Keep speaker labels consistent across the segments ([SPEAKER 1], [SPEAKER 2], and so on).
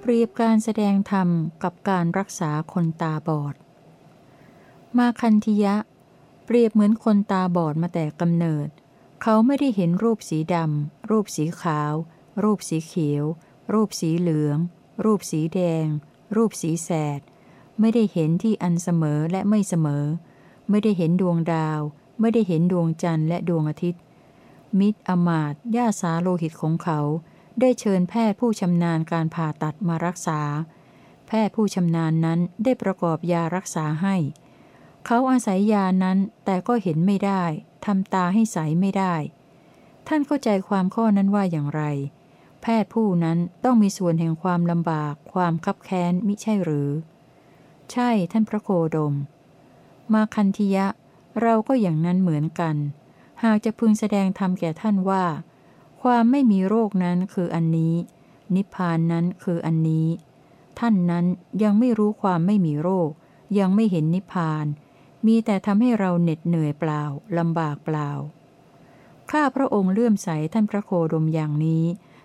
[SPEAKER 1] เปรียบการแสดงธรรมกับการรักษาคนตาบอด มาคันธิยะ เปรียบเหมือนคนตาบอดมาแต่กำเนิด เขาไม่ได้เห็นรูปสีดำ รูปสีขาว รูปสีเขียว รูปสีเหลือง รูปสีแดง รูปสีแสด ไม่ได้เห็นที่อันเสมอและไม่เสมอ ไม่ได้เห็นดวงดาว ไม่ได้เห็นดวงจันทร์และดวงอาทิตย์ มิตรอมาตย่าสาโลหิตของเขา ได้เชิญแพทย์ผู้ชำนาญการผ่าตัดมารักษา แพทย์ผู้ชำนาญนั้นได้ประกอบยารักษาให้ เขาอาศัยยานั้นแต่ก็เห็นไม่ได้ ทำตาให้ใสไม่ได้ ท่านเข้าใจความข้อนั้นว่าอย่างไร แพทย์ผู้นั้นต้องมีส่วนแห่งความลำบาก ความคับแค้นมิใช่หรือ ใช่ท่านพระโคดม มาคันธิยะ เราก็อย่างนั้นเหมือนกัน หากจะพึงแสดงธรรมแก่ท่านว่า ความไม่มีโรคนั้นคืออันนี้ นิพพานนั้นคืออันนี้ ท่านนั้นยังไม่รู้ความไม่มีโรค ยังไม่เห็นนิพพาน มีแต่ทำให้เราเหน็ดเหนื่อยเปล่าลำบากเปล่า ข้าพระองค์เลื่อมใสท่านพระโคดมอย่างนี้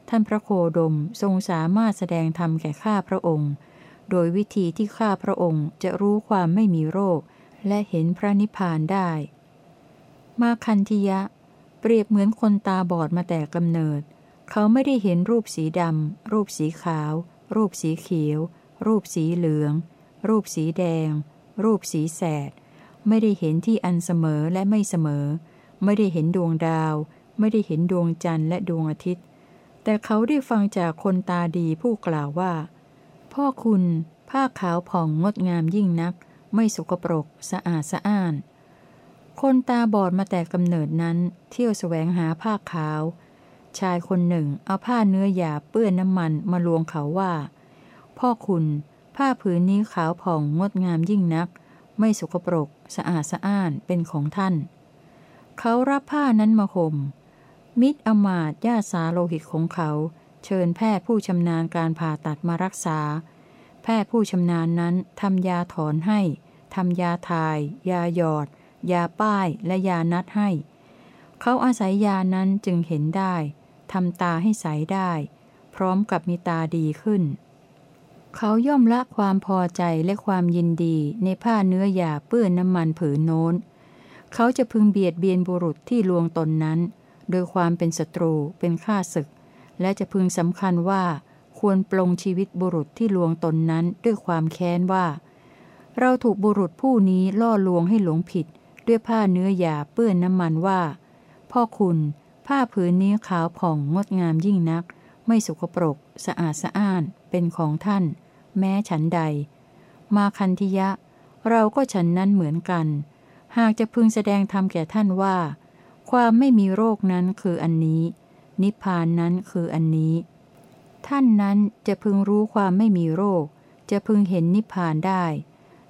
[SPEAKER 1] ท่านพระโคดมทรงสามารถแสดงธรรมแก่ข้าพระองค์ โดยวิธีที่ข้าพระองค์จะรู้ความไม่มีโรค และเห็นพระนิพพานได้ มาคันธิยะ เปรียบเหมือนคนตาบอดมาแต่กำเนิด เขาไม่ได้เห็นรูปสีดำรูปสีขาว รูปสีเขียว รูปสีเหลือง รูปสีแดง รูปสีแสด ไม่ได้เห็นที่อันเสมอและไม่เสมอ ไม่ได้เห็นดวงดาว ไม่ได้เห็นดวงจันทร์และดวงอาทิตย์ แต่เขาได้ฟังจากคนตาดีผู้กล่าวว่า พ่อคุณผ้าขาวผ่องงดงามยิ่งนัก ไม่สกปรก สะอาดสะอ้าน คนตาบอดมาแต่กำเนิดนั้น เที่ยวแสวงหาผ้าขาว ชายคนหนึ่งเอาผ้าเนื้อหยาเปื้อนน้ำมันมาลวงเขาว่า พ่อคุณ ผ้าผืนนี้ขาวผ่องงดงามยิ่งนัก ไม่สกปรก สะอาดสะอ้านเป็นของท่าน เขารับผ้านั้นมาห่ม มิตรอมาตญาสาโลหิตของเขา เชิญแพทย์ผู้ชำนาญการผ่าตัดมารักษา แพทย์ผู้ชำนาญนั้นทำยาถอนให้ทำยาทาย ยาหยอด ยาป้ายและยานัดให้ เขาอาศัยยานั้นจึงเห็นได้ทำตาให้ใสได้ พร้อมกับมีตาดีขึ้น เขาย่อมละความพอใจและความยินดีในผ้าเนื้อหยาเปื้อนน้ำมันผืนโน้น เขาจะพึงเบียดเบียนบุรุษที่ลวงตนนั้น โดยความเป็นศัตรูเป็นข้าศึก และจะพึงสำคัญว่า ควรปลงชีวิตบุรุษที่ลวงตนนั้นด้วยความแค้นว่า เราถูกบุรุษผู้นี้ล่อลวงให้หลงผิด ด้วยผ้าเนื้อหยาเปื้อนน้ำมันว่า พ่อคุณ ผ้าผืนนี้ขาวผ่องงดงามยิ่งนัก ไม่สกปรก สะอาดสะอ้าน เป็นของท่าน แม้ฉันใด มาคันธิยะ เราก็ฉันนั้นเหมือนกัน หากจะพึงแสดงธรรมแก่ท่านว่า ความไม่มีโรคนั้นคืออันนี้ นิพพานนั้นคืออันนี้ ท่านนั้นจะพึงรู้ความไม่มีโรค จะพึงเห็นนิพพานได้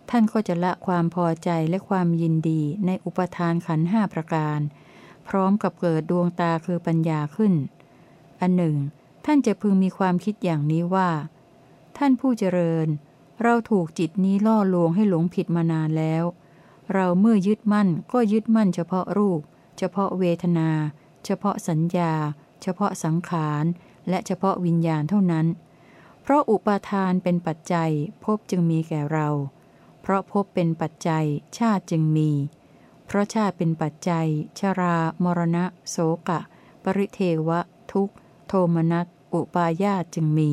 [SPEAKER 1] ท่านก็จะละความพอใจและความยินดีในอุปทานขันห้าประการ พร้อมกับเกิดดวงตาคือปัญญาขึ้นอันหนึ่ง ท่านจะพึงมีความคิดอย่างนี้ว่า ท่านผู้เจริญ เราถูกจิตนี้ล่อลวงให้หลงผิดมานานแล้ว เราเมื่อยึดมั่นก็ยึดมั่นเฉพาะรูป เฉพาะเวทนา เฉพาะสัญญา เฉพาะสังขาร และเฉพาะวิญญาณเท่านั้น เพราะอุปาทานเป็นปัจจัยพบจึงมีแก่เรา เพราะพบเป็นปัจจัยชาติจึงมี เพราะชาติเป็นปัจจัย ชรา มรณะ โสกะ ปริเทวะ ทุก โทมนัสอุปาญาตจึงมี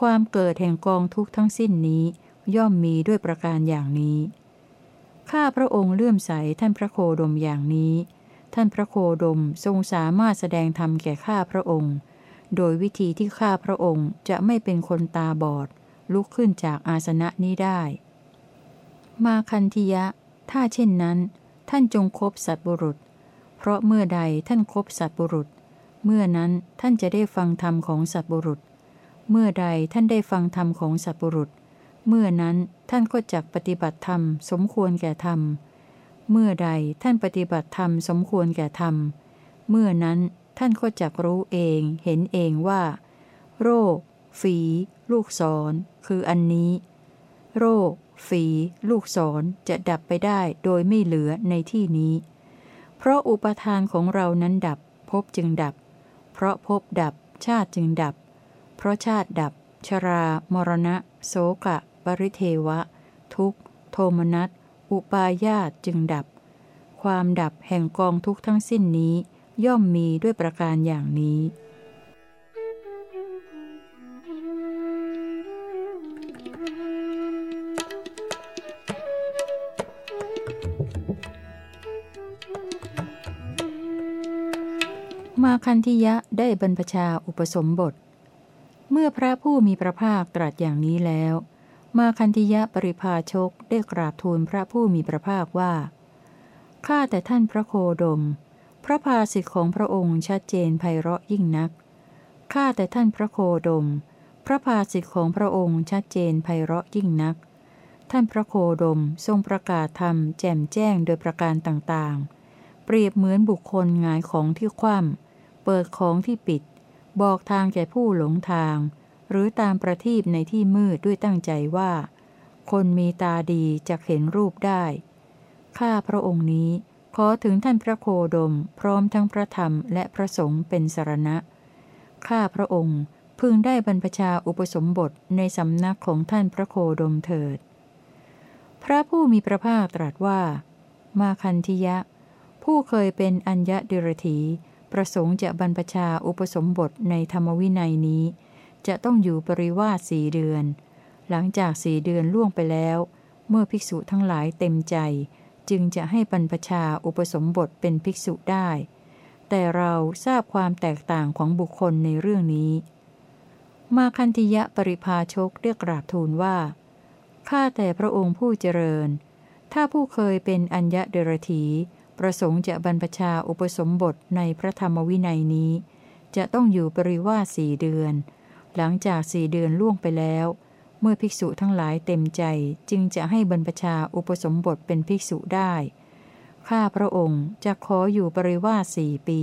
[SPEAKER 1] ความเกิดแห่งกองทุกทั้งสิ้นนี้ย่อมมีด้วยประการอย่างนี้ ข้าพระองค์เลื่อมใสท่านพระโคดมอย่างนี้ ท่านพระโคดมทรงสามารถแสดงธรรมแก่ข้าพระองค์ โดยวิธีที่ข้าพระองค์จะไม่เป็นคนตาบอด ลุกขึ้นจากอาสนะนี้ได้ มาคันธิยะ ถ้าเช่นนั้น ท่านจงคบสัตบุรุษ เพราะเมื่อใดท่านคบสัตบุรุษ เมื่อนั้นท่านจะได้ฟังธรรมของสัตบุรุษ เมื่อใดท่านได้ฟังธรรมของสัตบุรุษ เมื่อนั้นท่านก็จักปฏิบัติธรรม สมควรแก่ธรรม เมื่อใดท่านปฏิบัติธรรมสมควรแก่ธรรม เมื่อนั้นท่านก็จักรู้เองเห็นเองว่า โรค ฝี ลูกศร คืออันนี้ โรค ฝี ลูกศรจะดับไปได้โดยไม่เหลือในที่นี้ เพราะอุปทานของเรานั้นดับภพจึงดับ เพราะภพดับชาติจึงดับ เพราะชาติดับ ชรา มรณะ โสกะ ปริเทวะ ทุกขโทมนัส อุปาญาตจึงดับ ความดับแห่งกองทุกทั้งสิ้นนี้ ย่อมมีด้วยประการอย่างนี้ คันธิยะได้บรรพชาอุปสมบท เมื่อพระผู้มีพระภาคตรัสอย่างนี้แล้ว มาคันธิยะปริภาชกได้กราบทูลพระผู้มีพระภาคว่า ข้าแต่ท่านพระโคดม พระภาสิทธิของพระองค์ชัดเจนไพเราะยิ่งนัก ข้าแต่ท่านพระโคดม พระภาสิทธิของพระองค์ชัดเจนไพเราะยิ่งนัก ท่านพระโคดมทรงประกาศธรรมแจ่มแจ้งโดยประการต่างๆ เปรียบเหมือนบุคคลงายของที่คว่ำ เปิดของที่ปิด บอกทางแก่ผู้หลงทาง หรือตามประทีปในที่มืดด้วยตั้งใจว่า คนมีตาดีจะเห็นรูปได้ ข้าพระองค์นี้ขอถึงท่านพระโคดม พร้อมทั้งพระธรรมและพระสงฆ์เป็นสรณะ ข้าพระองค์พึงได้บรรพชาอุปสมบทในสำนักของท่านพระโคดมเถิด พระผู้มีพระภาคตรัสว่า มาคันธิยะ ผู้เคยเป็นอัญญะเดรถี ประสงค์จะบรรพชาอุปสมบทในธรรมวินัยนี้ จะต้องอยู่ปริวาสสี่เดือน หลังจากสี่เดือนล่วงไปแล้ว เมื่อภิกษุทั้งหลายเต็มใจ จึงจะให้บรรพชาอุปสมบทเป็นภิกษุได้ แต่เราทราบความแตกต่างของบุคคลในเรื่องนี้ มาคันธิยะปริภาชกเรียกราบทูลว่า ข้าแต่พระองค์ผู้เจริญ ถ้าผู้เคยเป็นอัญญะเดรถี ประสงค์จะบรรพชาอุปสมบทในพระธรรมวินัยนี้ จะต้องอยู่ปริวาสสี่เดือน หลังจากสี่เดือนล่วงไปแล้ว เมื่อภิกษุทั้งหลายเต็มใจจึงจะให้บรรพชาอุปสมบทเป็นภิกษุได้ ข้าพระองค์จะขออยู่ปริวาสสี่ปี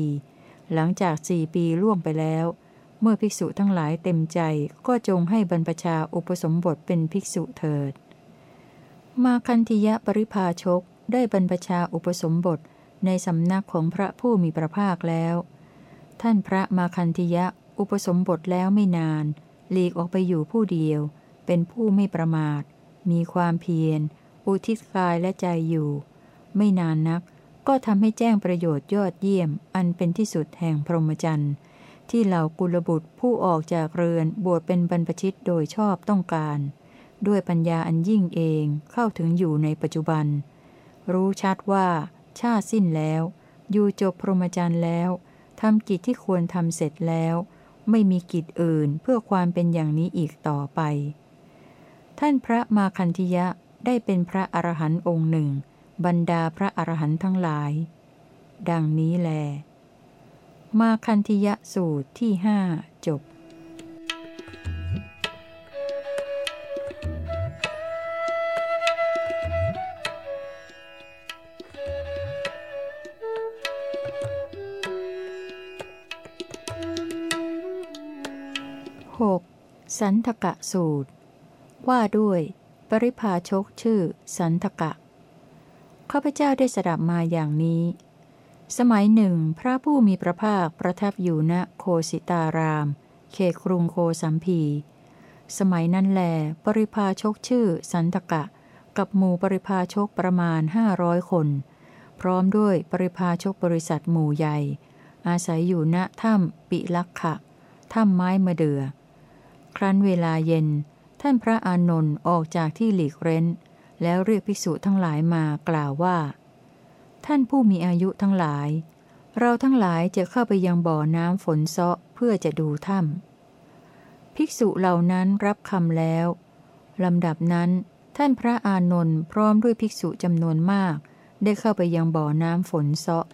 [SPEAKER 1] หลังจากสี่ปีล่วงไปแล้ว เมื่อภิกษุทั้งหลายเต็มใจก็จงให้บรรพชาอุปสมบทเป็นภิกษุเถิด มาคันธิยะปริภาชก ได้บรรพชาอุปสมบทในสำนักของพระผู้มีพระภาคแล้ว ท่านพระมาคันธิยะอุปสมบทแล้วไม่นาน หลีกออกไปอยู่ผู้เดียว เป็นผู้ไม่ประมาท มีความเพียร อุทิศกายและใจอยู่ ไม่นานนัก ก็ทำให้แจ้งประโยชน์ยอดเยี่ยม อันเป็นที่สุดแห่งพรหมจรรย์ ที่เหล่ากุลบุตรผู้ออกจากเรือนบวชเป็นบรรพชิตโดยชอบต้องการ ด้วยปัญญาอันยิ่งเองเข้าถึงอยู่ในปัจจุบัน รู้ชัดว่า ชาติสิ้นแล้ว อยู่จบพรหมจรรย์แล้วทำกิจที่ควรทำเสร็จแล้ว ไม่มีกิจอื่นเพื่อความเป็นอย่างนี้อีกต่อไป ท่านพระมาคันธิยะได้เป็นพระอรหันต์องค์หนึ่ง บรรดาพระอรหันต์ทั้งหลาย ดังนี้แล มาคันธิยะสูตรที่ห้าจบ สันทกะสูตร ว่าด้วย ปริพาชกชื่อ สันทกะ ข้าพเจ้าได้สดับมาอย่างนี้ สมัยหนึ่ง พระผู้มีพระภาคประทับอยู่ณโคสิตาราม เขตกรุงโคสัมพี สมัยนั้นแล ปริพาชกชื่อ สันทกะ กับหมู่ปริพาชกประมาณห้าร้อยคน พร้อมด้วยปริพาชกบริษัทหมู่ใหญ่ อาศัยอยู่ณถ้ำปิลักขะถ้ำไม้มะเดือ่อ ครั้นเวลาเย็น ท่านพระอานนท์ออกจากที่หลีกเร้น แล้วเรียกภิกษุทั้งหลายมากล่าวว่า ท่านผู้มีอายุทั้งหลาย เราทั้งหลายจะเข้าไปยังบ่อน้ำฝนเซาะเพื่อจะดูถ้ำภิกษุเหล่านั้นรับคำแล้วลำดับนั้น ท่านพระอานนท์พร้อมด้วยภิกษุจำนวนมาก ได้เข้าไปยังบ่อน้ำฝนเซาะ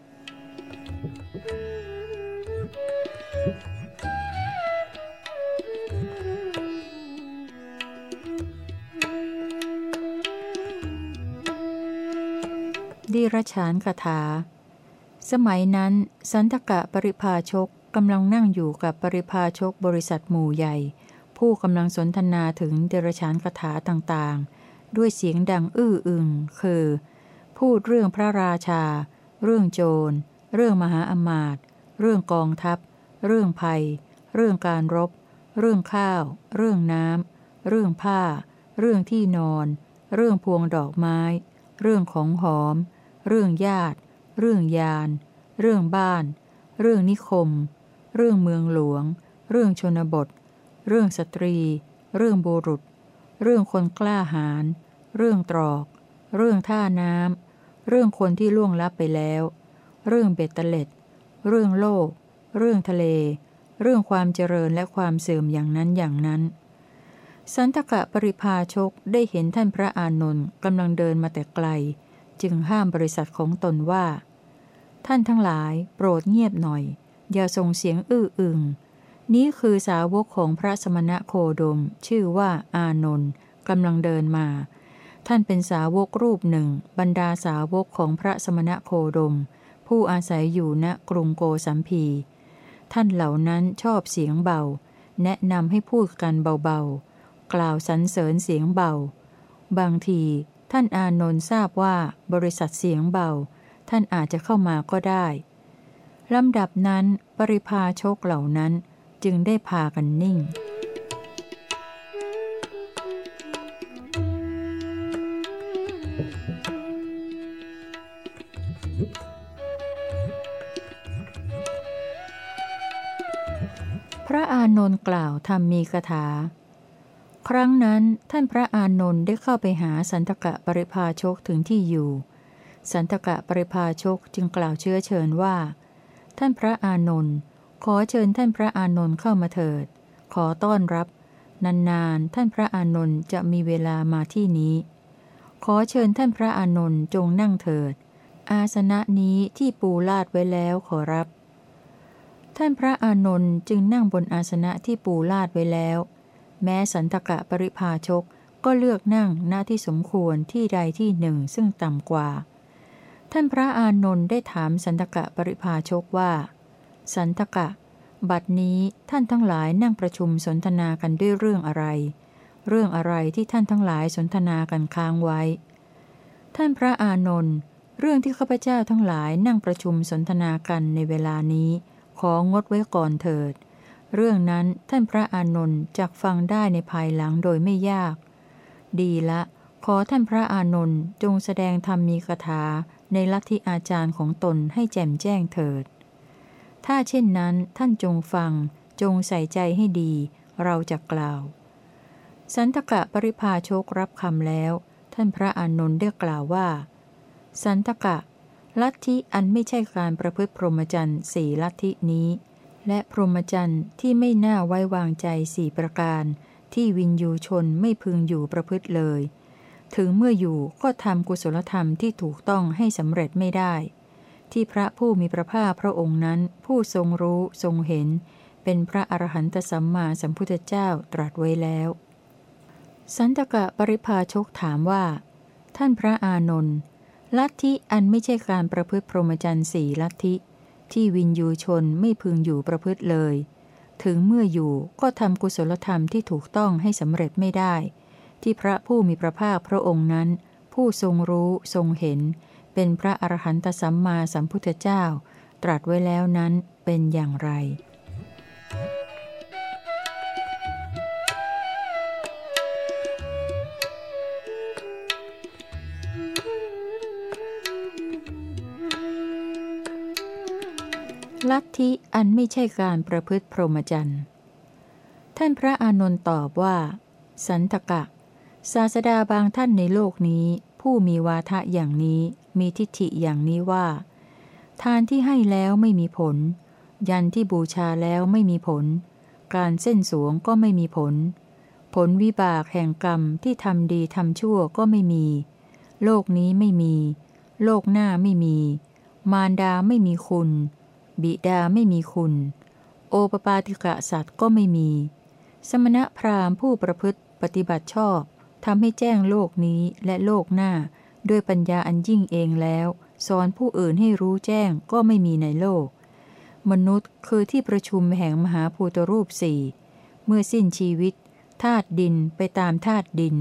[SPEAKER 1] ดีรฉานคาถา สมัยนั้น สันทกะปริพาชกกำลังนั่งอยู่กับปริพาชกบริษัทหมู่ใหญ่ ผู้กำลังสนทนาถึงเดรชานคาถาต่างๆ ด้วยเสียงดังอื้ออึง คือ พูดเรื่องพระราชา เรื่องโจร เรื่องมหาอมาตย์เรื่องกองทัพ เรื่องภัย เรื่องการรบ เรื่องข้าว เรื่องน้ำ เรื่องผ้า เรื่องที่นอน เรื่องพวงดอกไม้ เรื่องของหอม เรื่องญาติ เรื่องยาน เรื่องบ้าน เรื่องนิคม เรื่องเมืองหลวง เรื่องชนบท เรื่องสตรี เรื่องบุรุษ เรื่องคนกล้าหาญ เรื่องตรอก เรื่องท่าน้ำ เรื่องคนที่ล่วงลับไปแล้ว เรื่องเบ็ดเตล็ด เรื่องโลก เรื่องทะเล เรื่องความเจริญและความเสื่อมอย่างนั้นอย่างนั้นสันตกะปริพาชกได้เห็นท่านพระอานนท์กำลังเดินมาแต่ไกล จึงห้ามบริษัทของตนว่า ท่านทั้งหลายโปรดเงียบหน่อย อย่าส่งเสียงอื้ออึง นี้คือสาวกของพระสมณะโคดม ชื่อว่าอานนท์กำลังเดินมา ท่านเป็นสาวกรูปหนึ่ง บรรดาสาวกของพระสมณะโคดม ผู้อาศัยอยู่ณกรุงโกสัมพีท่านเหล่านั้นชอบเสียงเบา แนะนำให้พูดกันเบาๆ กล่าวสรรเสริญเสียงเบา บางที ท่านอานนท์ทราบว่าบริษัทเสียงเบา ท่านอาจจะเข้ามาก็ได้ลำดับนั้นปริพาชกเหล่านั้นจึงได้พากันนิ่ง พระอานนท์กล่าวทำมีคาถา ครั้งนั้นท่านพระอานนท์ได้เข้าไปหาสันตกะปริพาชกถึงที่อยู่ สันตกะปริพาชกจึงกล่าวเชื้อเชิญว่า ท่านพระอานนท์ขอเชิญท่านพระอานนท์เข้ามาเถิด ขอต้อนรับ นานๆท่านพระอานนท์จะมีเวลามาที่นี้ ขอเชิญท่านพระอานนท์จงนั่งเถิด อาสนะนี้ที่ปูลาดไว้แล้วขอรับ ท่านพระอานนท์จึงนั่งบนอาสนะที่ปูลาดไว้แล้ว แม้สันตกะปริพาชกก็เลือกนั่งหน้าที่สมควรที่ใดที่หนึ่งซึ่งต่ำกว่า ท่านพระอานนท์ได้ถามสันตกะปริพาชกว่า สันตกะ บัดนี้ท่านทั้งหลายนั่งประชุมสนทนากันด้วยเรื่องอะไร เรื่องอะไรที่ท่านทั้งหลายสนทนากันค้างไว้ ท่านพระอานนท์เรื่องที่ข้าพเจ้าทั้งหลายนั่งประชุมสนทนากันในเวลานี้ ของดไว้ก่อนเถิด เรื่องนั้นท่านพระอานนท์จักฟังได้ในภายหลังโดยไม่ยาก ดีละ ขอท่านพระอานนท์จงแสดงธรรมมีคาถาในลัทธิอาจารย์ของตนให้แจ่มแจ้งเถิด ถ้าเช่นนั้นท่านจงฟัง จงใส่ใจให้ดี เราจะกล่าว สันตกะปริพาชกรับคำแล้ว ท่านพระอานนท์ได้กล่าวว่า สันตกะ ลัทธิอันไม่ใช่การประพฤติพรหมจรรย์สี่ลัทธินี้ และพรหมจรรย์ที่ไม่น่าไว้วางใจสี่ประการ ที่วินยูชนไม่พึงอยู่ประพฤติเลย ถึงเมื่ออยู่ก็ทำกุศลธรรมที่ถูกต้องให้สำเร็จไม่ได้ ที่พระผู้มีพระภาคพระองค์นั้น ผู้ทรงรู้ทรงเห็น เป็นพระอรหันตสัมมาสัมพุทธเจ้าตรัสไว้แล้ว สันตกะปริพาชกถามว่า ท่านพระอานนท์ลัทธิอันไม่ใช่การประพฤติพรหมจรรย์สี่ลัทธิ ที่วินยูชนไม่พึงอยู่ประพฤติเลย ถึงเมื่ออยู่ก็ทำกุศลธรรมที่ถูกต้องให้สำเร็จไม่ได้ ที่พระผู้มีพระภาคพระองค์นั้น ผู้ทรงรู้ทรงเห็น เป็นพระอรหันตสัมมาสัมพุทธเจ้า ตรัสไว้แล้วนั้นเป็นอย่างไร ลัทธิอันไม่ใช่การประพฤติพรหมจรรย์ ท่านพระอานนท์ตอบว่า สันตกะ ศาสดาบางท่านในโลกนี้ ผู้มีวาทะอย่างนี้มีทิฏฐิอย่างนี้ว่า ทานที่ให้แล้วไม่มีผล ยันที่บูชาแล้วไม่มีผล การเส้นสวงก็ไม่มีผล ผลวิบากแห่งกรรมที่ทำดีทำชั่วก็ไม่มี โลกนี้ไม่มี โลกหน้าไม่มี มารดาไม่มีคุณ บิดาไม่มีคุณ โอปปาติกะสัตว์ก็ไม่มี สมณะพราหมณ์ผู้ประพฤติปฏิบัติชอบทำให้แจ้งโลกนี้และโลกหน้า ด้วยปัญญาอันยิ่งเองแล้วสอนผู้อื่นให้รู้แจ้งก็ไม่มีในโลก มนุษย์คือที่ประชุมแห่งมหาภูตรูปสี่เมื่อสิ้นชีวิตธาตุดินไปตามธาตุดิน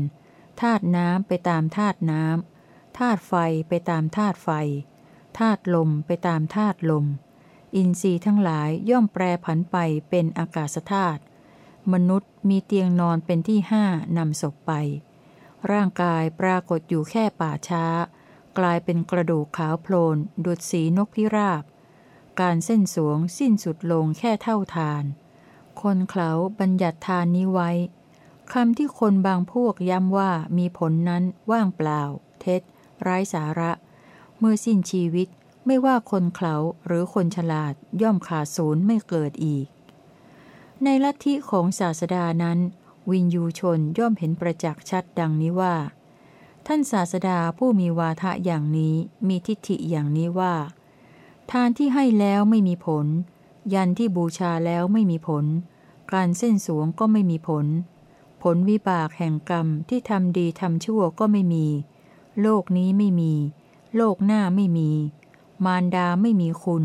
[SPEAKER 1] ธาตุน้ำไปตามธาตุน้ำธาตุไฟไปตามธาตุไฟธาตุลมไปตามธาตุลม อินทรีย์ทั้งหลายย่อมแปรผันไปเป็นอากาศธาตุ มนุษย์มีเตียงนอนเป็นที่ห้านำศพไป ร่างกายปรากฏอยู่แค่ป่าช้า กลายเป็นกระดูกขาวโพลนดุดสีนกพิราบ การเส้นสวงสิ้นสุดลงแค่เท่าทาน คนเขาบัญญัติทานนี้ไว้คำที่คนบางพวกย้ำว่ามีผลนั้นว่างเปล่า เท็จ ไร้สาระ เมื่อสิ้นชีวิต ไม่ว่าคนเขาหรือคนฉลาดย่อมขาดศูนย์ไม่เกิดอีก ในลัทธิของศาสดานั้น วินยูชนย่อมเห็นประจักษ์ชัดดังนี้ว่า ท่านศาสดาผู้มีวาทะอย่างนี้มีทิฏฐิอย่างนี้ว่า ทานที่ให้แล้วไม่มีผล ยันที่บูชาแล้วไม่มีผล การเส้นสวงก็ไม่มีผล ผลวิบากแห่งกรรมที่ทำดีทำชั่วก็ไม่มี โลกนี้ไม่มี โลกหน้าไม่มี มารดาไม่มีคุณ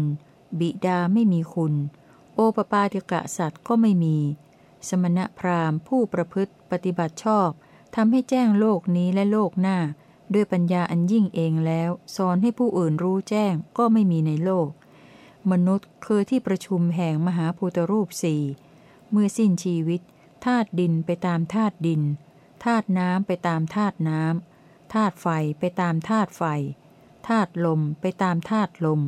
[SPEAKER 1] บิดาไม่มีคุณ โอปปาติกะสัตว์ก็ไม่มี สมณพราหมณ์ผู้ประพฤติปฏิบัติชอบทำให้แจ้งโลกนี้และโลกหน้า ด้วยปัญญาอันยิ่งเองแล้วสอนให้ผู้อื่นรู้แจ้งก็ไม่มีในโลก มนุษย์คือที่ประชุมแห่งมหาภูตรูปสี่เมื่อสิ้นชีวิตธาตุดินไปตามธาตุดินธาตุน้ำไปตามธาตุน้ำธาตุไฟไปตามธาตุไฟ ธาตุลมไปตามธาตุลม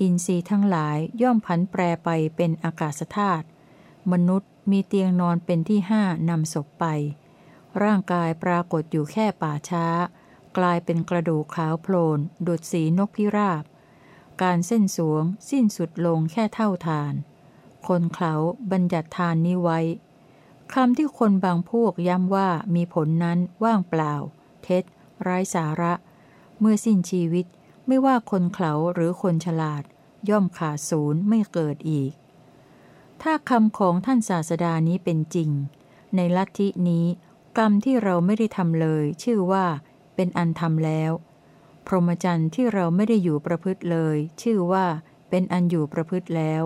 [SPEAKER 1] อินทรีย์ทั้งหลายย่อมผันแปรไปเป็นอากาศธาตุมนุษย์มีเตียงนอนเป็นที่ห้านำศพไป ร่างกายปรากฏอยู่แค่ป่าช้า กลายเป็นกระดูกขาวโพลนดุดสีนกพิราบ การเส้นสวงสิ้นสุดลงแค่เท่าทาน คนเขาบัญญัติทานนี้ไว้คำที่คนบางพวกย้ำว่ามีผลนั้นว่างเปล่า เท็จ ไร้สาระ เมื่อสิ้นชีวิตไม่ว่าคนเขาหรือคนฉลาด ย่อมขาดศูนย์ไม่เกิดอีก ถ้าคำของท่านศาสดานี้เป็นจริง ในลัทธินี้กรรมที่เราไม่ได้ทำเลย ชื่อว่าเป็นอันทำแล้ว พรหมจรรย์ที่เราไม่ได้อยู่ประพฤติเลย ชื่อว่าเป็นอันอยู่ประพฤติแล้ว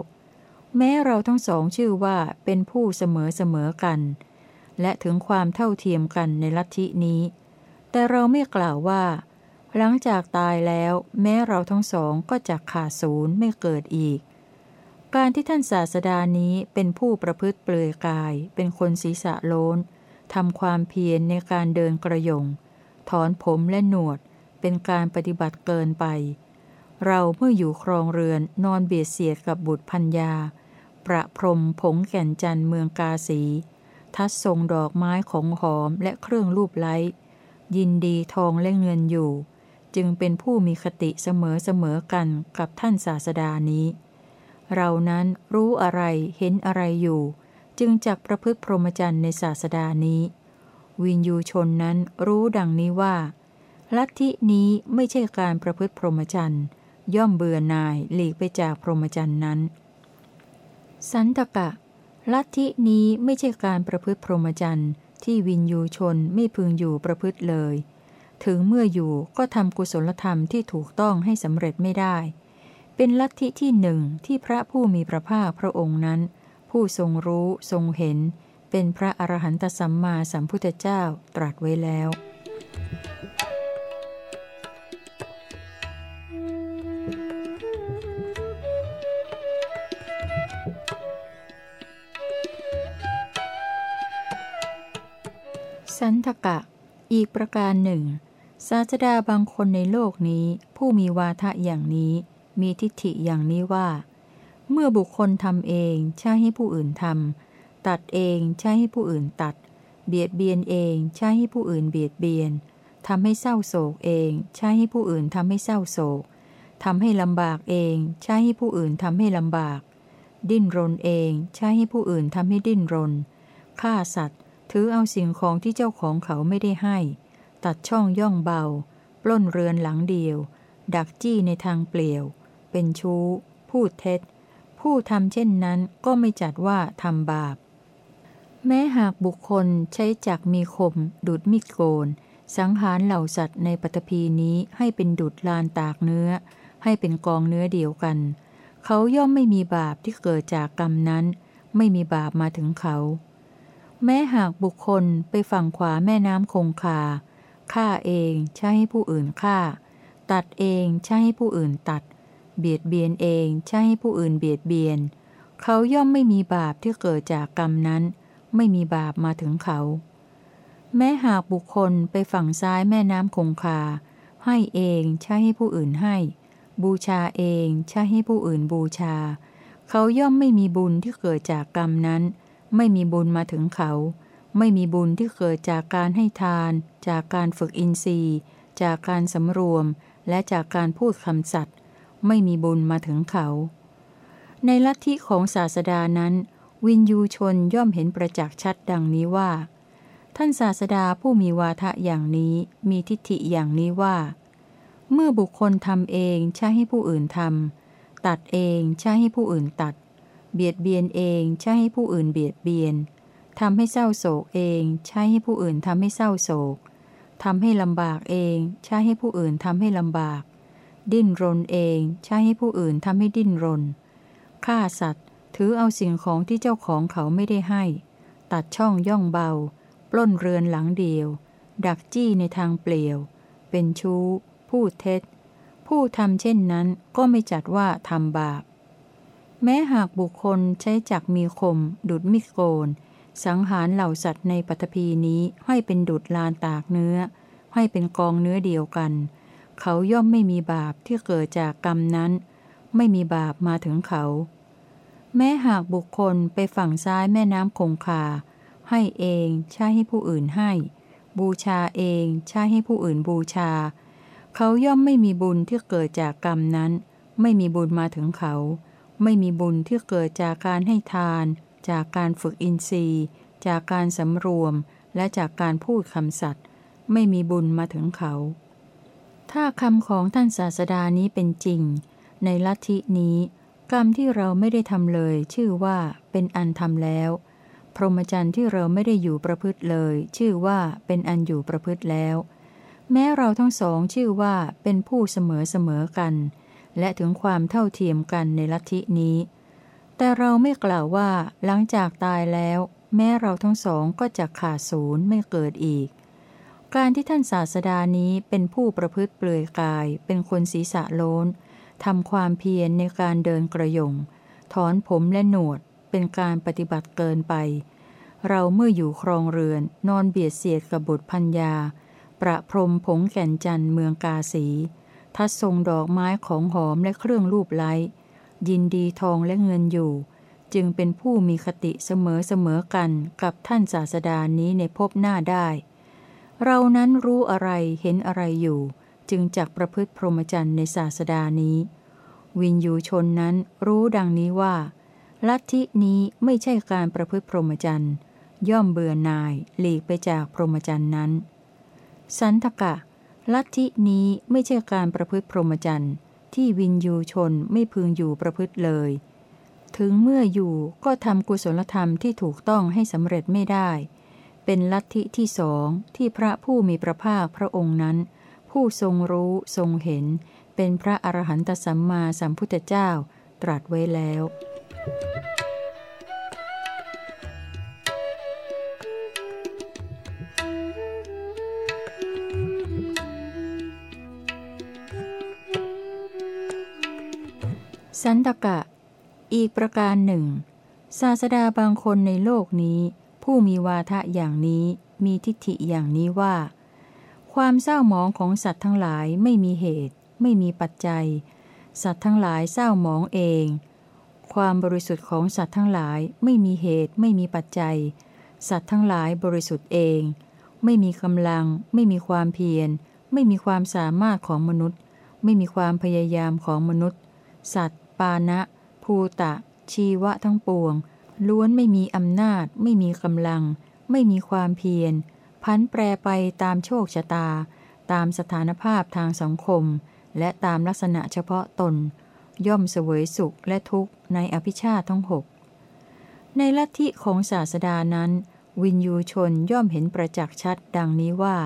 [SPEAKER 1] แม้เราทั้งสองชื่อว่าเป็นผู้เสมอเสมอกัน และถึงความเท่าเทียมกันในลัทธินี้ แต่เราไม่กล่าวว่า หลังจากตายแล้วแม้เราทั้งสองก็จะขาดศูนย์ไม่เกิดอีก การที่ท่านศาสดานี้เป็นผู้ประพฤติเปลือยกาย เป็นคนศีรษะโลนทำความเพียรในการเดินกระยง ถอนผมและหนวด เป็นการปฏิบัติเกินไป เราเมื่ออยู่ครองเรือนนอนเบียดเสียดกับบุตรพัญญา ประพรมผงแก่นจันเมืองกาสี ทัดทรงดอกไม้ของหอมและเครื่องรูปไล้ ยินดีทองและเงินอยู่ จึงเป็นผู้มีคติเสมอเสมอกันกับท่านศาสดานี้ เรานั้นรู้อะไรเห็นอะไรอยู่ จึงจักประพฤติพรหมจรรย์ในศาสดานี้ วินยูชนนั้นรู้ดังนี้ว่า ลัทธินี้ไม่ใช่การประพฤติพรหมจรรย์ย่อมเบื่อหน่ายหลีกไปจากพรหมจรรย์นั้น สันตกะ ลัทธินี้ไม่ใช่การประพฤติพรหมจรรย์ที่วินยูชนไม่พึงอยู่ประพฤติเลย ถึงเมื่ออยู่ก็ทำกุศลธรรมที่ถูกต้องให้สำเร็จไม่ได้ เป็นลัทธิที่หนึ่งที่พระผู้มีพระภาคพระองค์นั้น ผู้ทรงรู้ทรงเห็น เป็นพระอรหันตสัมมาสัมพุทธเจ้าตรัสไว้แล้วสันทกะ อีกประการหนึ่ง ศาสดาบางคนในโลกนี้ผู้มีวาทะอย่างนี้ มีทิฏฐิอย่างนี้ว่า เมื่อบุคคลทำเองใช้ให้ผู้อื่นทำตัดเองใช้ให้ผู้อื่นตัด เบียดเบียนเองใช้ให้ผู้อื่นเบียดเบียนทำให้เศร้าโศกเองใช้ให้ผู้อื่นทำให้เศร้าโศกทำให้ลำบากเองใช้ให้ผู้อื่นทำให้ลำบาก ดิ้นรนเองใช้ให้ผู้อื่นทำให้ดิ้นรนฆ่าสัตว์ ถือเอาสิ่งของที่เจ้าของเขาไม่ได้ให้ ตัดช่องย่องเบา ปล้นเรือนหลังเดียว ดักจี้ในทางเปลี่ยว เป็นชู้ พูดเท็จ ผู้ทำเช่นนั้นก็ไม่จัดว่าทำบาป แม้หากบุคคลใช้จักมีคม ดุดมิดโกน สังหารเหล่าสัตว์ในปฐพีนี้ให้เป็นดุดลานตากเนื้อ ให้เป็นกองเนื้อเดียวกัน เขาย่อมไม่มีบาปที่เกิดจากกรรมนั้น ไม่มีบาปมาถึงเขาแม้หากบุคคลไปฝั่งขวาแม่น้ำคงคา ฆ่าเองใช้ให้ผู้อื่นฆ่า ตัดเองใช้ให้ผู้อื่นตัด เบียดเบียนเองใช้ให้ผู้อื่นเบียดเบียน เขาย่อมไม่มีบาปที่เกิดจากกรรมนั้น ไม่มีบาปมาถึงเขา แม้หากบุคคลไปฝั่งซ้ายแม่น้ำคงคา ให้เองใช้ให้ผู้อื่นให้ บูชาเองใช้ให้ผู้อื่นบูชา เขาย่อมไม่มีบุญที่เกิดจากกรรมนั้น ไม่มีบุญมาถึงเขา ไม่มีบุญที่เกิดจากการให้ทาน จากการฝึกอินทรีย์ จากการสำรวม และจากการพูดคำสัตย์ไม่มีบุญมาถึงเขา ในลัทธิของศาสดานั้น วินยูชนย่อมเห็นประจักษ์ชัดดังนี้ว่า ท่านศาสดาผู้มีวาทะอย่างนี้มีทิฏฐิอย่างนี้ว่า เมื่อบุคคลทำเองใช้ให้ผู้อื่นทำตัดเองใช้ให้ผู้อื่นตัด เบียดเบียนเองใช้ให้ผู้อื่นเบียดเบียน ทำให้เศร้าโศกเอง ใช้ให้ผู้อื่นทำให้เศร้าโศกทำให้ลำบากเอง ใช้ให้ผู้อื่นทำให้ลำบาก ดิ้นรนเอง ใช้ให้ผู้อื่นทำให้ดิ้นรนฆ่าสัตว์ ถือเอาสิ่งของที่เจ้าของเขาไม่ได้ให้ ตัดช่องย่องเบา ปล้นเรือนหลังเดียว ดักจี้ในทางเปลี่ยว เป็นชู้ พูดเท็จ ผู้ทำเช่นนั้นก็ไม่จัดว่าทำบาป แม้หากบุคคลใช้จักมีคม ดุดมิโกน สังหารเหล่าสัตว์ในปฐพีนี้ให้เป็นดุดลานตากเนื้อ ให้เป็นกองเนื้อเดียวกัน เขาย่อมไม่มีบาปที่เกิดจากกรรมนั้น ไม่มีบาปมาถึงเขา แม้หากบุคคลไปฝั่งซ้ายแม่น้ำคงคา ให้เองใช้ให้ผู้อื่นให้ บูชาเองใช้ให้ผู้อื่นบูชา เขาย่อมไม่มีบุญที่เกิดจากกรรมนั้น ไม่มีบุญมาถึงเขา ไม่มีบุญที่เกิดจากการให้ทาน จากการฝึกอินทรีย์ จากการสำรวม และจากการพูดคำสัตย์ไม่มีบุญมาถึงเขา ถ้าคำของท่านศาสดานี้เป็นจริง ในลัทธินี้ กรรมที่เราไม่ได้ทำเลย ชื่อว่าเป็นอันทำแล้ว พรหมจรรย์ที่เราไม่ได้อยู่ประพฤติเลย ชื่อว่าเป็นอันอยู่ประพฤติแล้ว แม้เราทั้งสองชื่อว่าเป็นผู้เสมอเสมอกัน และถึงความเท่าเทียมกันในลัทธินี้ แต่เราไม่กล่าวว่าหลังจากตายแล้ว แม้เราทั้งสองก็จะขาดศูนย์ไม่เกิดอีก การที่ท่านศาสดานี้เป็นผู้ประพฤติเปลือยกาย เป็นคนศีรษะโลนทำความเพียรในการเดินกระยงถอนผมและหนวด เป็นการปฏิบัติเกินไป เราเมื่ออยู่ครองเรือน นอนเบียดเสียดกับบุตรพัญญา ประพรมผงแก่นจันเมืองกาสี ทัดทรงดอกไม้ของหอมและเครื่องรูปไล้ ยินดีทองและเงินอยู่ จึงเป็นผู้มีคติเสมอเสมอกันกับท่านศาสดานี้ในภพหน้าได้ เรานั้นรู้อะไรเห็นอะไรอยู่ จึงจักประพฤติพรหมจรรย์ในศาสดานี้ วินยูชนนั้นรู้ดังนี้ว่า ลัทธินี้ไม่ใช่การประพฤติพรหมจรรย์ย่อมเบื่อนายหลีกไปจากพรหมจรรย์นั้น สันทกะ ลัทธินี้ไม่ใช่การประพฤติพรหมจรรย์ ที่วินยูชนไม่พึงอยู่ประพฤติเลย ถึงเมื่ออยู่ก็ทำกุศลธรรมที่ถูกต้องให้สำเร็จไม่ได้ เป็นลัทธิที่สองที่พระผู้มีพระภาคพระองค์นั้น ผู้ทรงรู้ทรงเห็น เป็นพระอรหันตสัมมาสัมพุทธเจ้าตรัสไว้แล้ว สันตกะ อีกประการหนึ่ง ศาสดาบางคนในโลกนี้ ผู้มีวาทะอย่างนี้มีทิฏฐิอย่างนี้ว่า ความเศร้าหมองของสัตว์ทั้งหลายไม่มีเหตุ ไม่มีปัจจัย สัตว์ทั้งหลายเศร้าหมองเอง ความบริสุทธิ์ของสัตว์ทั้งหลายไม่มีเหตุ ไม่มีปัจจัย สัตว์ทั้งหลายบริสุทธิ์เอง ไม่มีกำลัง ไม่มีความเพียร ไม่มีความสามารถของมนุษย์ ไม่มีความพยายามของมนุษย์ สัตว์ ปานะ ภูตะ ชีวะทั้งปวง ล้วนไม่มีอำนาจ ไม่มีกำลัง ไม่มีความเพียร พันแปรไปตามโชคชะตา ตามสถานภาพทางสังคม และตามลักษณะเฉพาะตน ย่อมเสวยสุขและทุกข์ในอภิชาทั้งหกในลัทธิของศาสดานั้น วินยูชนย่อมเห็นประจักษ์ชัดดังนี้ว่า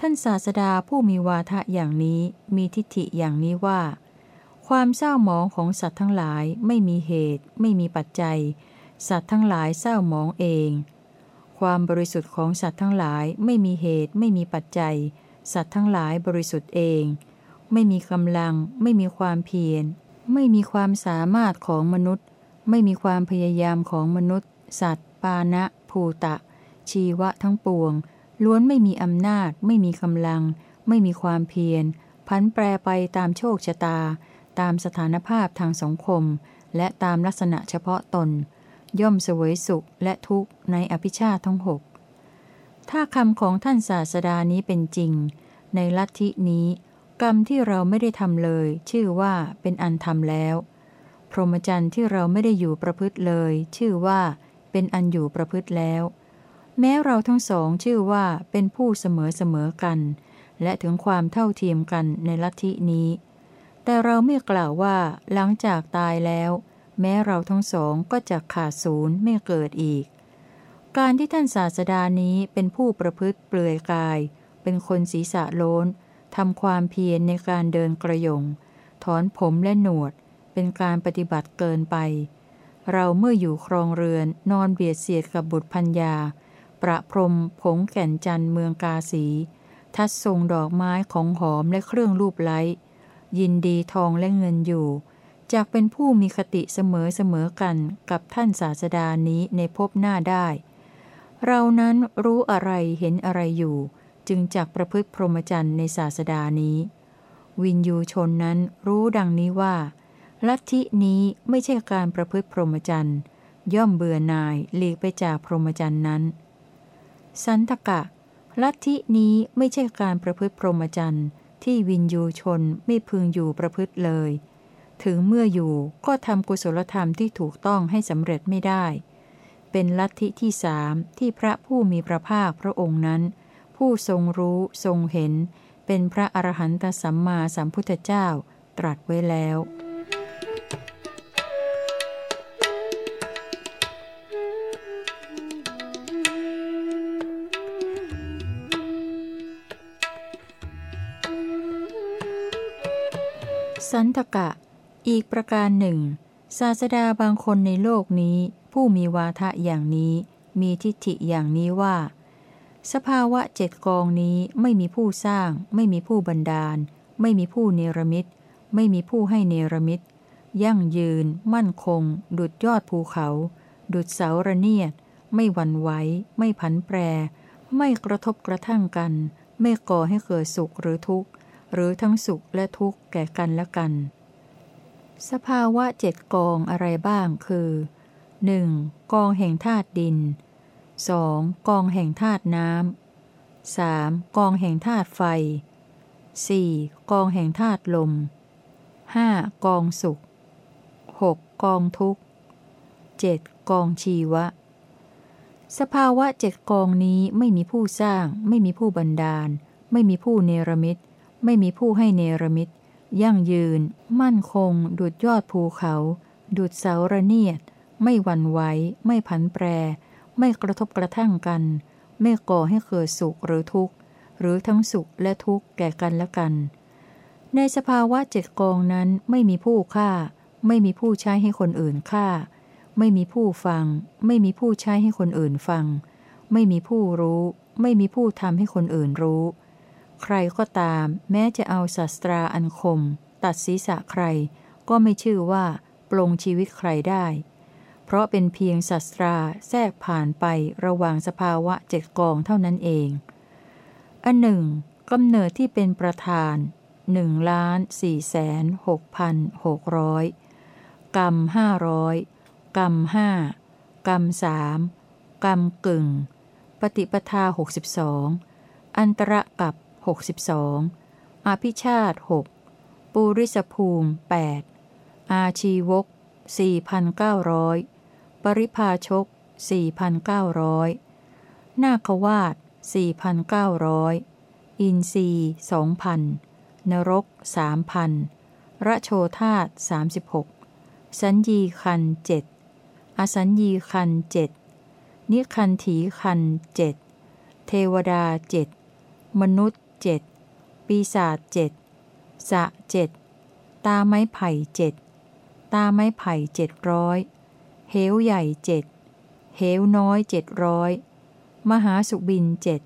[SPEAKER 1] ท่านศาสดาผู้มีวาทะอย่างนี้มีทิฏฐิอย่างนี้ว่า ความเศร้าหมองของสัตว์ทั้งหลายไม่มีเหตุ ไม่มีปัจจัย สัตว์ทั้งหลายเศร้าหมองเอง ความบริสุทธิ์ของสัตว์ทั้งหลายไม่มีเหตุ ไม่มีปัจจัย สัตว์ทั้งหลายบริสุทธิ์เอง ไม่มีกำลัง ไม่มีความเพียร ไม่มีความสามารถของมนุษย์ ไม่มีความพยายามของมนุษย์ สัตว์ ปานะ ภูตะ ชีวะทั้งปวง ล้วนไม่มีอำนาจ ไม่มีกำลัง ไม่มีความเพียร พันแปรไปตามโชคชะตา ตามสถานภาพทางสังคม และตามลักษณะเฉพาะตน ย่อมเสวยสุขและทุกข์ในอภิชาติทั้งหกถ้าคำของท่านศาสดานี้เป็นจริง ในลัทธินี้ กรรมที่เราไม่ได้ทำเลย ชื่อว่าเป็นอันทำแล้ว พรหมจรรย์ที่เราไม่ได้อยู่ประพฤติเลย ชื่อว่าเป็นอันอยู่ประพฤติแล้ว แม้เราทั้งสองชื่อว่าเป็นผู้เสมอเสมอกัน และถึงความเท่าเทียมกันในลัทธินี้ แต่เราไม่กล่าวว่าหลังจากตายแล้ว แม้เราทั้งสองก็จะขาดศูนย์ไม่เกิดอีก การที่ท่านศาสดานี้เป็นผู้ประพฤติเปลือยกาย เป็นคนศีรษะโลนทำความเพียรในการเดินกระยง ถอนผมและหนวด เป็นการปฏิบัติเกินไป เราเมื่ออยู่ครองเรือนนอนเบียดเสียดกับบุตรพัญญา ประพรมผงแก่นจันเมืองกาสี ทัดทรงดอกไม้ของหอมและเครื่องรูปไล้ ยินดีทองและเงินอยู่จากเป็นผู้มีคติเสมอเสมอกันกับท่านศาสดานี้ในภพหน้าได้ เรานั้นรู้อะไรเห็นอะไรอยู่ จึงจักประพฤติพรหมจรรย์ในศาสดานี้ วินยูชนนั้นรู้ดังนี้ว่า ลัทธินี้ไม่ใช่การประพฤติพรหมจรรย์ย่อมเบื่อนายหลีกไปจากพรหมจรรย์นั้น สันตกะ ลัทธินี้ไม่ใช่การประพฤติพรหมจรรย์ ที่วินยูชนไม่พึงอยู่ประพฤติเลย ถึงเมื่ออยู่ก็ทำกุศลธรรมที่ถูกต้องให้สำเร็จไม่ได้ เป็นลัทธิที่สามที่พระผู้มีพระภาคพระองค์นั้น ผู้ทรงรู้ทรงเห็น เป็นพระอรหันตสัมมาสัมพุทธเจ้าตรัสไว้แล้ว นตกะ อีกประการหนึ่ง ศาสดาบางคนในโลกนี้ ผู้มีวาทะอย่างนี้ มีทิฏฐิอย่างนี้ว่า สภาวะเจ็ดกองนี้ไม่มีผู้สร้าง ไม่มีผู้บันดาล ไม่มีผู้เนรมิต ไม่มีผู้ให้เนรมิต ยั่งยืน มั่นคง ดุดยอดภูเขา ดุดเสาระเนียด ไม่หวั่นไหว ไม่ผันแปร ไม่กระทบกระทั่งกัน ไม่ก่อให้เกิดสุขหรือทุกข์ หรือทั้งสุขและทุกข์แก่กันและกัน สภาวะเจ็ดกองอะไรบ้างคือ 1. กองแห่งธาตุดิน 2. กองแห่งธาตุน้ำ 3. กองแห่งธาตุไฟ 4. กองแห่งธาตุลม 5. กองสุข 6. กองทุกข์ 7. กองชีวะ สภาวะเจ็ดกองนี้ไม่มีผู้สร้าง ไม่มีผู้บันดาล ไม่มีผู้เนรมิต ไม่มีผู้ให้เนรมิต ยั่งยืน มั่นคง ดุดยอดภูเขา ดุดเสาระเนียด ไม่หวั่นไหว ไม่ผันแปร ไม่กระทบกระทั่งกัน ไม่ก่อให้เกิดสุขหรือทุกข์ หรือทั้งสุขและทุกข์แก่กันและกัน ในสภาวะเจ็ดกองนั้นไม่มีผู้ฆ่า ไม่มีผู้ใช้ให้คนอื่นฆ่า ไม่มีผู้ฟัง ไม่มีผู้ใช้ให้คนอื่นฟัง ไม่มีผู้รู้ ไม่มีผู้ทำให้คนอื่นรู้ ใครก็ตาม แม้จะเอาศัตราอันคม ตัดศีรษะใคร ก็ไม่ชื่อว่า ปลงชีวิตใครได้ เพราะเป็นเพียงศัตราแทรกผ่านไประหว่างสภาวะเจ็ดกองเท่านั้นเอง อันหนึ่งกำเนิดที่เป็นประธานหนึ่งล้านสี่แสนหกพันหกร้อยกรรมห้าร้อยกรรมห้ากรรมสามกรรมกึ่ง ปฏิปทาหกสิบสองอันตรกับ 62อภิชาติ 6ปุริสภูมิ 8 อาชีวก 4,900 ปริภาชก 4,900 นาควาด 4,900 อินทรี2,000 นรก 3,000 ระโชธาต36 สัญญีคันเจ็ดอสัญญีคันเจ็ดนิคันถีคันเจ็ดเทวดาเจ็ดมนุษย์ เจ็ดปีศาจเจ็ดสะเจ็ดตาไม้ไผ่เจ็ดตาไม้ไผ่เจ็ดร้อยเหวใหญ่เจ็ดเหวน้อยเจ็ดร้อยมหาสุบินเจ็ด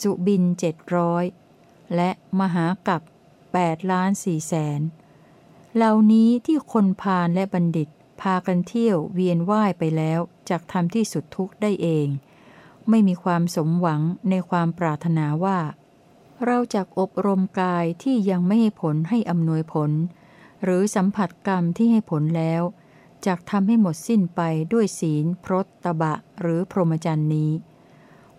[SPEAKER 1] สุบินเจ็ดร้อยและมหากับแปดล้านสี่แสนเหล่านี้ที่คนพาลและบัณฑิตพากันเที่ยวเวียนว่ายไปแล้วจากทำที่สุดทุกข์ได้เอง ไม่มีความสมหวังในความปรารถนาว่า เราจะอบรมกายที่ยังไม่ให้ผลให้อำนวยผล หรือสัมผัสกรรมที่ให้ผลแล้วจากทำให้หมดสิ้นไปด้วยศีลพรตตบะ หรือพรหมจรรย์นี้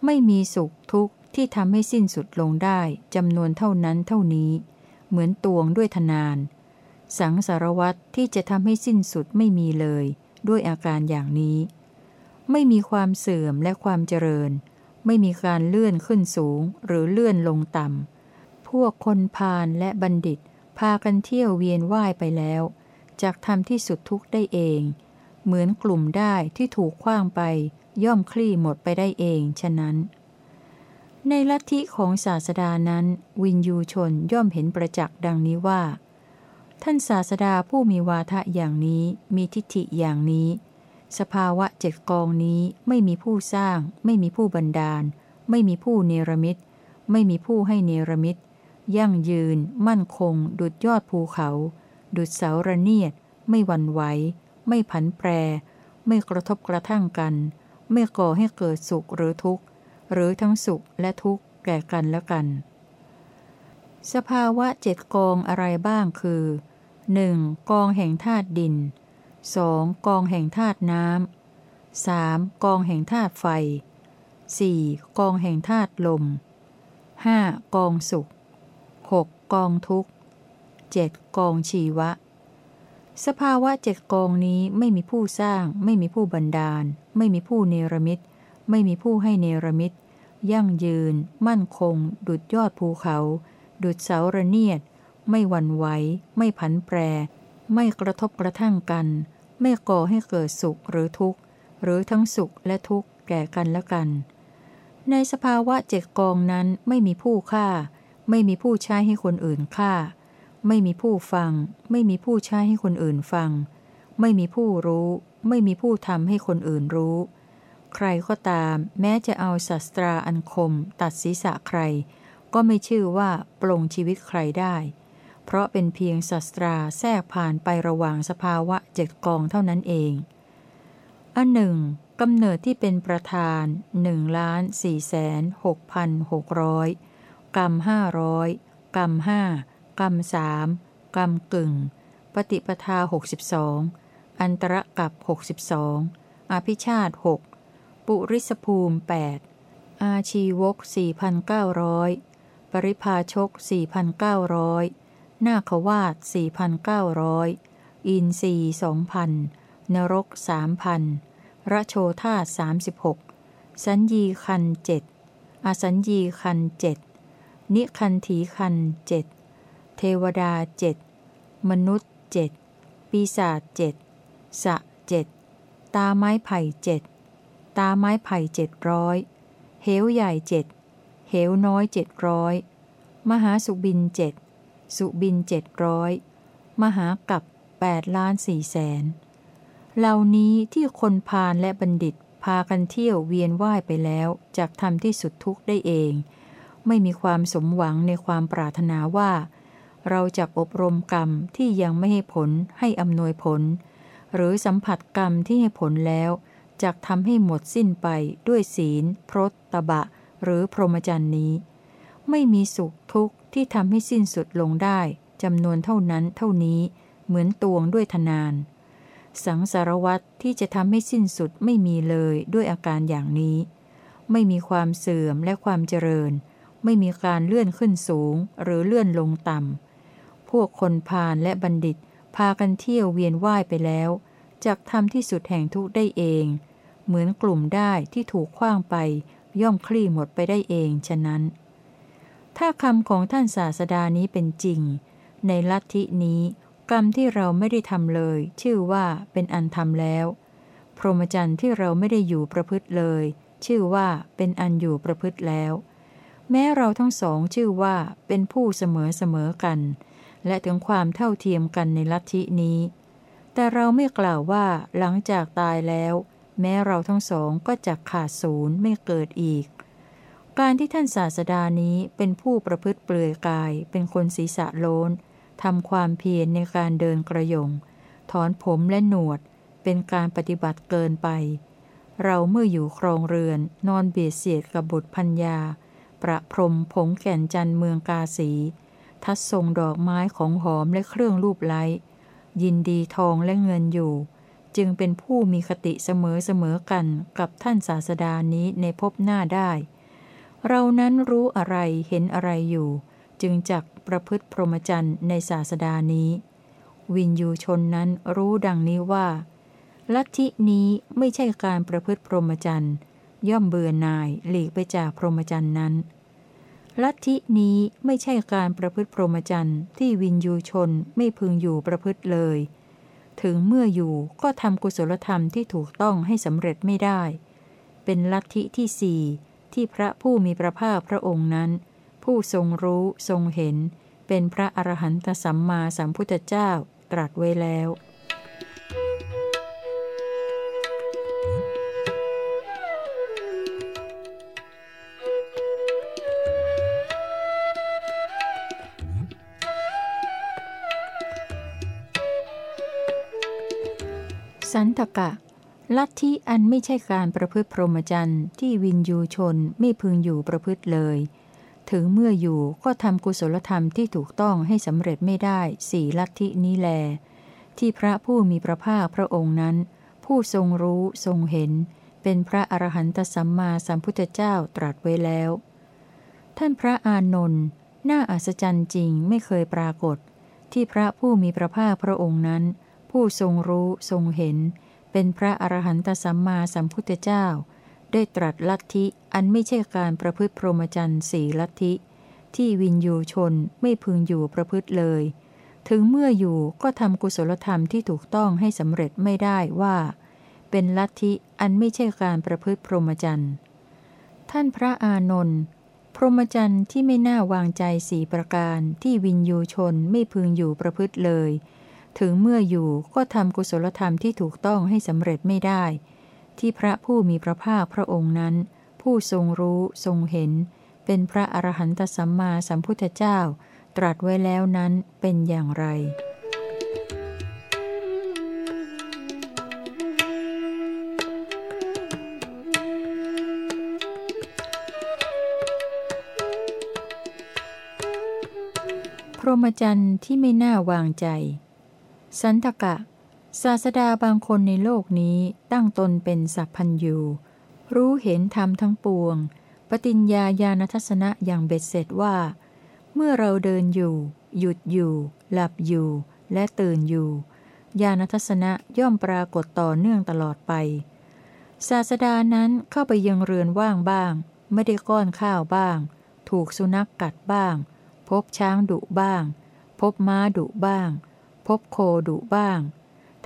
[SPEAKER 1] ไม่มีสุขทุกข์ที่ทำให้สิ้นสุดลงได้จำนวนเท่านั้นเท่านี้ เหมือนตวงด้วยทนาน สังสารวัตที่จะทำให้สิ้นสุดไม่มีเลย ด้วยอาการอย่างนี้ ไม่มีความเสื่อมและความเจริญ ไม่มีการเลื่อนขึ้นสูงหรือเลื่อนลงต่ำ พวกคนพาลและบัณฑิต พากันเที่ยวเวียนว่ายไปแล้วจากทำที่สุดทุกได้เอง เหมือนกลุ่มได้ที่ถูกคว้างไป ย่อมคลี่หมดไปได้เองฉะนั้น ในลัทธิของศาสดานั้น วินยูชนย่อมเห็นประจักษ์ดังนี้ว่า ท่านศาสดาผู้มีวาทะอย่างนี้มีทิฏฐิอย่างนี้ สภาวะเจ็ดกองนี้ไม่มีผู้สร้าง ไม่มีผู้บันดาล ไม่มีผู้เนรมิต ไม่มีผู้ให้เนรมิต ยั่งยืน มั่นคง ดุดยอดภูเขา ดุดเสาระเนียด ไม่หวั่นไหว ไม่ผันแปร ไม่กระทบกระทั่งกัน ไม่ก่อให้เกิดสุขหรือทุกข์ หรือทั้งสุขและทุกข์แก่กันและกัน สภาวะเจ็ดกองอะไรบ้างคือ 1. กองแห่งธาตุดิน 2. กองแห่งธาตุน้ำ 3. กองแห่งธาตุไฟ 4. กองแห่งธาตุลม 5. กองสุข 6. กองทุกข์ 7. กองชีวะ สภาวะเจ็ดกองนี้ไม่มีผู้สร้าง ไม่มีผู้บันดาล ไม่มีผู้เนรมิต ไม่มีผู้ให้เนรมิต ยั่งยืน มั่นคง ดุดยอดภูเขา ดุดเสาระเนียด ไม่หวั่นไหว ไม่ผันแปร ไม่กระทบกระทั่งกัน ไม่ก่อให้เกิดสุขหรือทุกข์ หรือทั้งสุขและทุกข์แก่กันและกัน ในสภาวะเจ็ดกองนั้นไม่มีผู้ฆ่า ไม่มีผู้ใช้ให้คนอื่นฆ่า ไม่มีผู้ฟัง ไม่มีผู้ใช้ให้คนอื่นฟัง ไม่มีผู้รู้ ไม่มีผู้ทำให้คนอื่นรู้ ใครก็ตาม แม้จะเอาศัตราอันคม ตัดศีรษะใคร ก็ไม่ชื่อว่าปลงชีวิตใครได้ เพราะเป็นเพียงศัตราแทรกผ่านไประหว่างสภาวะเจ็ดกองเท่านั้นเอง อันหนึ่งกำเนิดที่เป็นประธานหนึ่งล้านสี่แสนหกพันหกร้อยกรรมห้าร้อยกรรมห้ากรรมสามกรรมกึ่ง ปฏิปทาหกสิบสองอันตรกับหกสิบสองอภิชาติหกปุริสภูมิแปดอาชีวกสี่พันเก้าร้อยปริพาชกสี่พันเก้าร้อย นาขวาดสี่พันเก้าร้อยอินรีสองพันนรกสามพันระโชธาสามสิบหกสัญญีคันเจ็ดอสัญญีคันเจ็ดนิคันถีคันเจ็ดเทวดาเจ็ดมนุษย์เจ็ดปีศาจเจ็ดสะเจ็ดตาไม้ไผ่เจ็ดตาไม้ไผ่เจ็ดร้อยเหวใหญ่เจ็ดเหวน้อยเจ็ดร้อยมหาสุบินเจ็ด สุบินเจ็ดร้อยมหากับแปดล้านสี่แสนเหล่านี้ที่คนพาลและบัณฑิตพากันเที่ยวเวียนว่ายไปแล้วจากทำที่สุดทุกข์ได้เอง ไม่มีความสมหวังในความปรารถนาว่า เราจะอบรมกรรมที่ยังไม่ให้ผลให้อำนวยผล หรือสัมผัสกรรมที่ให้ผลแล้วจะทำให้หมดสิ้นไปด้วยศีล พรตตบะ หรือพรหมจรรย์นี้ ไม่มีสุขทุกข์ที่ทำให้สิ้นสุดลงได้จำนวนเท่านั้นเท่านี้เหมือนตวงด้วยทนาน สังสารวัตที่จะทำให้สิ้นสุดไม่มีเลยด้วยอาการอย่างนี้ ไม่มีความเสื่อมและความเจริญ ไม่มีการเลื่อนขึ้นสูงหรือเลื่อนลงต่ำพวกคนพาลและบัณฑิต พากันเที่ยวเวียนว่ายไปแล้วจากทำที่สุดแห่งทุกได้เอง เหมือนกลุ่มได้ที่ถูกคว้างไป ย่อมคลี่หมดไปได้เองฉะนั้น ถ้าคำของท่านศาสดานี้เป็นจริง ในลัทธินี้กรรมที่เราไม่ได้ทำเลย ชื่อว่าเป็นอันทำแล้ว พรหมจรรย์ที่เราไม่ได้อยู่ประพฤติเลย ชื่อว่าเป็นอันอยู่ประพฤติแล้ว แม้เราทั้งสองชื่อว่าเป็นผู้เสมอเสมอกัน และถึงความเท่าเทียมกันในลัทธินี้ แต่เราไม่กล่าวว่าหลังจากตายแล้ว แม้เราทั้งสองก็จะขาดศูนย์ไม่เกิดอีก การที่ท่านศาสดานี้เป็นผู้ประพฤติเปลือยกาย เป็นคนศีรษะโลนทำความเพียรในการเดินกระยง ถอนผมและหนวด เป็นการปฏิบัติเกินไป เราเมื่ออยู่ครองเรือน นอนเบียดเสียดกับบุตรพัญญา ประพรมผงแก่นจันเมืองกาสี ทัดทรงดอกไม้ของหอมและเครื่องรูปไล้ ยินดีทองและเงินอยู่ จึงเป็นผู้มีคติเสมอเสมอกันกับท่านศาสดานี้ในภพหน้าได้ เรานั้นรู้อะไรเห็นอะไรอยู่ จึงจักประพฤติพรหมจรรย์ในศาสดานี้ วินยูชนนั้นรู้ดังนี้ว่า ลัทธินี้ไม่ใช่การประพฤติพรหมจรรย์ย่อมเบื่อหน่ายหลีกไปจากพรหมจรรย์นั้น ลัทธินี้ไม่ใช่การประพฤติพรหมจรรย์ที่วินยูชนไม่พึงอยู่ประพฤติเลย ถึงเมื่ออยู่ก็ทำกุศลธรรมที่ถูกต้องให้สำเร็จไม่ได้ เป็นลัทธิที่สี่ ที่พระผู้มีพระภาคพระองค์นั้น ผู้ทรงรู้ทรงเห็น เป็นพระอรหันตสัมมาสัมพุทธเจ้าตรัสไว้แล้วสันตกะ ลัทธิอันไม่ใช่การประพฤติพรหมจรรย์ที่วินยูชนไม่พึงอยู่ประพฤติเลย ถึงเมื่ออยู่ก็ทำกุศลธรรมที่ถูกต้องให้สำเร็จไม่ได้สี่ลัทธินี้แล ที่พระผู้มีพระภาคพระองค์นั้น ผู้ทรงรู้ทรงเห็น เป็นพระอรหันตสัมมาสัมพุทธเจ้าตรัสไว้แล้ว ท่านพระอานนท์น่าอัศจรรย์จริงไม่เคยปรากฏ ที่พระผู้มีพระภาคพระองค์นั้น ผู้ทรงรู้ทรงเห็น เป็นพระอรหันตสัมมาสัมพุทธเจ้า ได้ตรัสลัทธิอันไม่ใช่การประพฤติพรหมจรรย์สี่ลัทธิ ที่วินยูชนไม่พึงอยู่ประพฤติเลย ถึงเมื่ออยู่ก็ทำกุศลธรรมที่ถูกต้องให้สำเร็จไม่ได้ว่า เป็นลัทธิอันไม่ใช่การประพฤติพรหมจรรย์ท่านพระอานนท์พรหมจรรย์ที่ไม่น่าวางใจสี่ประการที่วินยูชนไม่พึงอยู่ประพฤติเลย ถึงเมื่ออยู่ก็ทำกุศลธรรมที่ถูกต้องให้สำเร็จไม่ได้ ที่พระผู้มีพระภาคพระองค์นั้น ผู้ทรงรู้ทรงเห็น เป็นพระอรหันตสัมมาสัมพุทธเจ้า ตรัสไว้แล้วนั้นเป็นอย่างไรพรหมจรรย์ที่ไม่น่าวางใจ สันตกะ ศาสดาบางคนในโลกนี้ตั้งตนเป็นสัพพัญยูรู้เห็นธรรมทั้งปวง ปฏิญญาญาณทัศนะอย่างเบ็ดเสร็จว่า เมื่อเราเดินอยู่ หยุดอยู่ หลับอยู่ และตื่นอยู่ ญาณทัศนะย่อมปรากฏต่อเนื่องตลอดไป ศาสดานั้นเข้าไปยังเรือนว่างบ้าง ไม่ได้ก้อนข้าวบ้าง ถูกสุนัขกกัดบ้าง พบช้างดุบ้าง พบม้าดุบ้าง พบโคดุบ้าง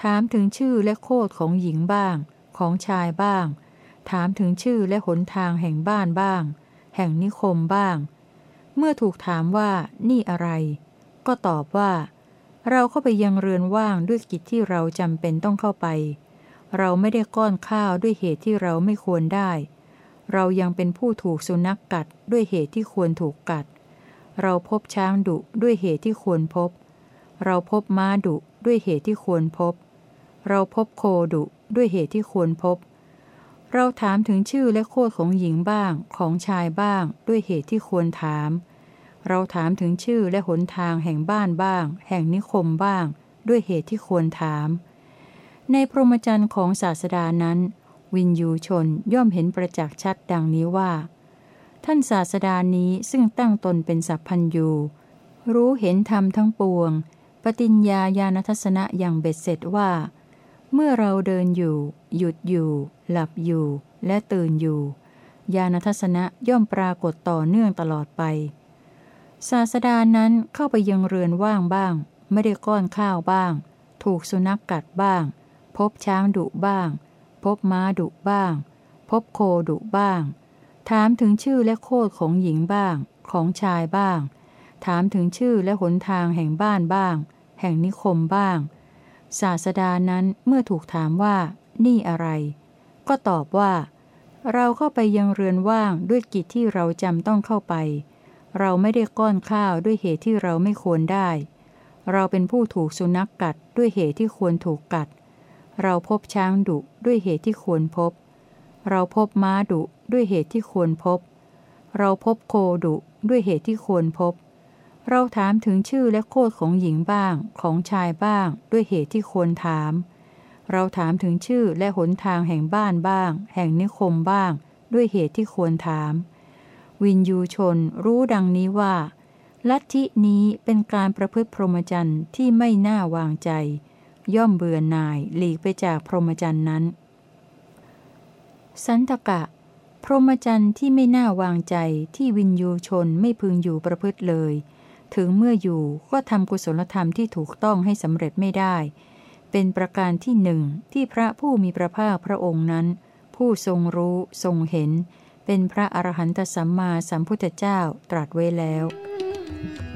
[SPEAKER 1] ถามถึงชื่อและโคดของหญิงบ้าง ของชายบ้าง ถามถึงชื่อและหนทางแห่งบ้านบ้าง แห่งนิคมบ้าง เมื่อถูกถามว่านี่อะไร ก็ตอบว่า เราเข้าไปยังเรือนว่างด้วยกิจที่เราจำเป็นต้องเข้าไป เราไม่ได้ก้อนข้าวด้วยเหตุที่เราไม่ควรได้ เรายังเป็นผู้ถูกสุนัขกกัดด้วยเหตุที่ควรถูกกัด เราพบช้างดุด้วยเหตุที่ควรพบ เราพบม้าดุด้วยเหตุที่ควรพบ เราพบโคดุด้วยเหตุที่ควรพบ เราถามถึงชื่อและโคดของหญิงบ้างของชายบ้าง ด้วยเหตุที่ควรถาม เราถามถึงชื่อและหนทางแห่งบ้านบ้าง แห่งนิคมบ้าง ด้วยเหตุที่ควรถาม ในพรหมจรรย์ของศาสดานั้น วินยูชนย่อมเห็นประจักษ์ชัดดังนี้ว่า ท่านศาสดานี้ซึ่งตั้งตนเป็นสัพพัญยูรู้เห็นธรรมทั้งปวง ปฏิญญาญาณทัศนะอย่างเบ็ดเสร็จว่า เมื่อเราเดินอยู่ หยุดอยู่ หลับอยู่ และตื่นอยู่ ญาณทัศนะย่อมปรากฏต่อเนื่องตลอดไป ศาสดานั้นเข้าไปยังเรือนว่างบ้าง ไม่ได้ก้อนข้าวบ้าง ถูกสุนัขกกัดบ้าง พบช้างดุบ้าง พบม้าดุบ้าง พบโคดุบ้าง ถามถึงชื่อและโคดของหญิงบ้าง ของชายบ้างถามถึงชื่อและหนทางแห่งบ้านบ้าง แห่งนิคมบ้าง ศาสดานั้นเมื่อถูกถามว่านี่อะไร ก็ตอบว่า เราเข้าไปยังเรือนว่างด้วยกิจที่เราจำต้องเข้าไป เราไม่ได้ก้อนข้าวด้วยเหตุที่เราไม่ควรได้ เราเป็นผู้ถูกสุนัขกกัดด้วยเหตุที่ควรถูกกัด เราพบช้างดุด้วยเหตุที่ควรพบ เราพบม้าดุด้วยเหตุที่ควรพบ เราพบโคดุด้วยเหตุที่ควรพบ เราถามถึงชื่อและโคดของหญิงบ้างของชายบ้าง ด้วยเหตุที่ควรถาม เราถามถึงชื่อและหนทางแห่งบ้านบ้าง แห่งนิคมบ้าง ด้วยเหตุที่ควรถาม วินยูชนรู้ดังนี้ว่า ลัทธินี้เป็นการประพฤติพรหมจรรย์ที่ไม่น่าวางใจ ย่อมเบื่อหน่ายหลีกไปจากพรหมจรรย์นั้น สันตกะ พรหมจรรย์ที่ไม่น่าวางใจที่วินยูชนไม่พึงอยู่ประพฤติเลย ถึงเมื่ออยู่ก็ทำกุศลธรรมที่ถูกต้องให้สำเร็จไม่ได้ เป็นประการที่หนึ่งที่พระผู้มีพระภาคพระองค์นั้น ผู้ทรงรู้ทรงเห็น เป็นพระอรหันตสัมมาสัมพุทธเจ้าตรัสไว้แล้ว
[SPEAKER 2] เ